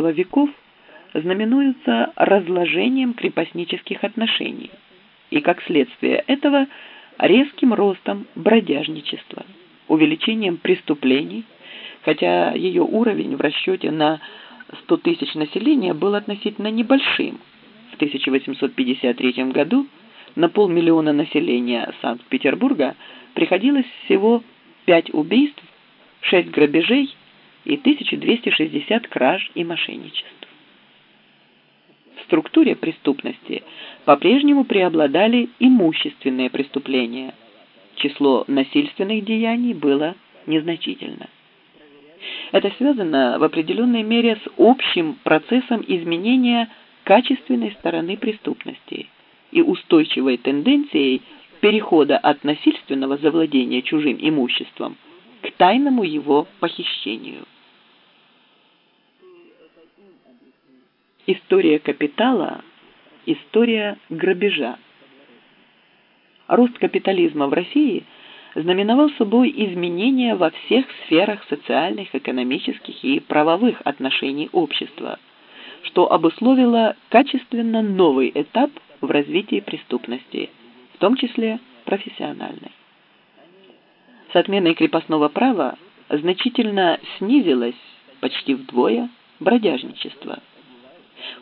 XII веков знаменуются разложением крепостнических отношений и, как следствие этого, резким ростом бродяжничества, увеличением преступлений, хотя ее уровень в расчете на 100 тысяч населения был относительно небольшим. В 1853 году на полмиллиона населения Санкт-Петербурга приходилось всего 5 убийств, 6 грабежей и 1260 краж и мошенничеств. В структуре преступности по-прежнему преобладали имущественные преступления. Число насильственных деяний было незначительно. Это связано в определенной мере с общим процессом изменения качественной стороны преступности и устойчивой тенденцией перехода от насильственного завладения чужим имуществом к тайному его похищению. История капитала – история грабежа. Рост капитализма в России знаменовал собой изменения во всех сферах социальных, экономических и правовых отношений общества, что обусловило качественно новый этап в развитии преступности, в том числе профессиональной. С отменой крепостного права значительно снизилось почти вдвое бродяжничество.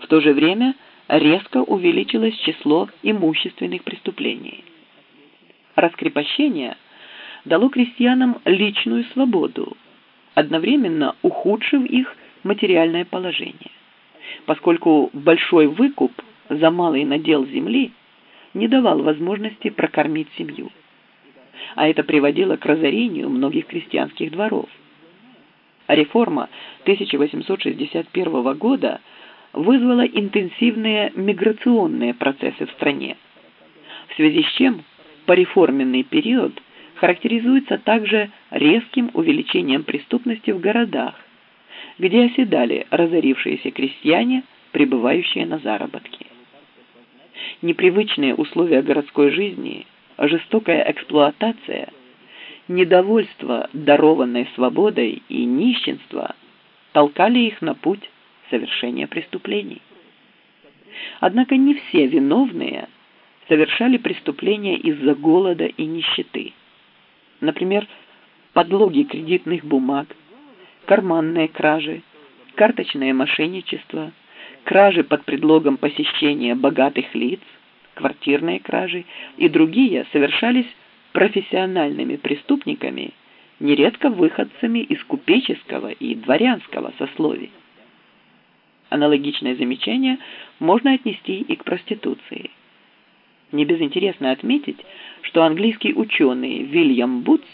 В то же время резко увеличилось число имущественных преступлений. Раскрепощение дало крестьянам личную свободу, одновременно ухудшив их материальное положение, поскольку большой выкуп за малый надел земли не давал возможности прокормить семью. А это приводило к разорению многих крестьянских дворов. Реформа 1861 года вызвала интенсивные миграционные процессы в стране, в связи с чем пореформенный период характеризуется также резким увеличением преступности в городах, где оседали разорившиеся крестьяне, пребывающие на заработки. Непривычные условия городской жизни, жестокая эксплуатация, недовольство дарованной свободой и нищенство толкали их на путь совершения преступлений. Однако не все виновные совершали преступления из-за голода и нищеты. Например, подлоги кредитных бумаг, карманные кражи, карточное мошенничество, кражи под предлогом посещения богатых лиц, квартирные кражи и другие совершались профессиональными преступниками, нередко выходцами из купеческого и дворянского сословий. Аналогичное замечание можно отнести и к проституции. Не безинтересно отметить, что английский ученый Вильям Бутс,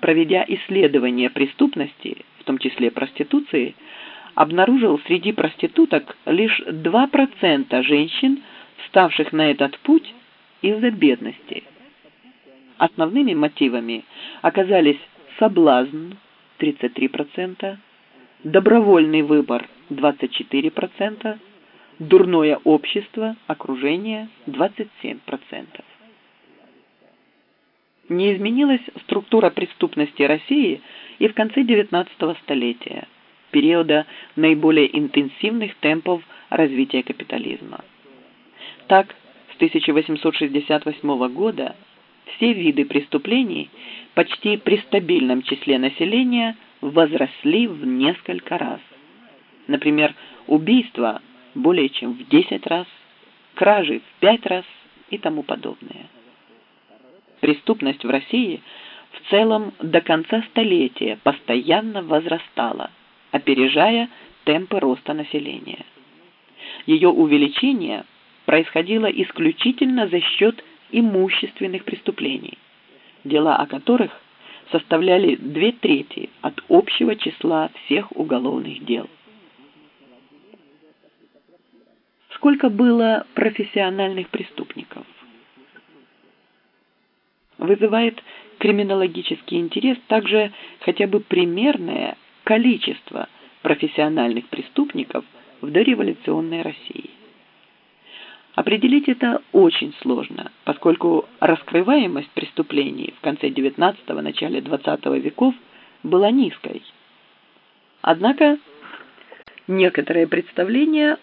проведя исследование преступности, в том числе проституции, обнаружил среди проституток лишь 2% женщин, вставших на этот путь из-за бедности. Основными мотивами оказались соблазн 33%, добровольный выбор 24%, дурное общество, окружение 27%. Не изменилась структура преступности России и в конце XIX столетия, периода наиболее интенсивных темпов развития капитализма. Так, с 1868 года все виды преступлений почти при стабильном числе населения возросли в несколько раз. Например, убийства более чем в 10 раз, кражи в 5 раз и тому подобное. Преступность в России в целом до конца столетия постоянно возрастала, опережая темпы роста населения. Ее увеличение происходило исключительно за счет имущественных преступлений, дела о которых составляли две трети от общего числа всех уголовных дел. Сколько было профессиональных преступников? Вызывает криминологический интерес также хотя бы примерное количество профессиональных преступников в дореволюционной России. Определить это очень сложно, поскольку раскрываемость преступлений в конце XIX – начале XX веков была низкой. Однако некоторые представления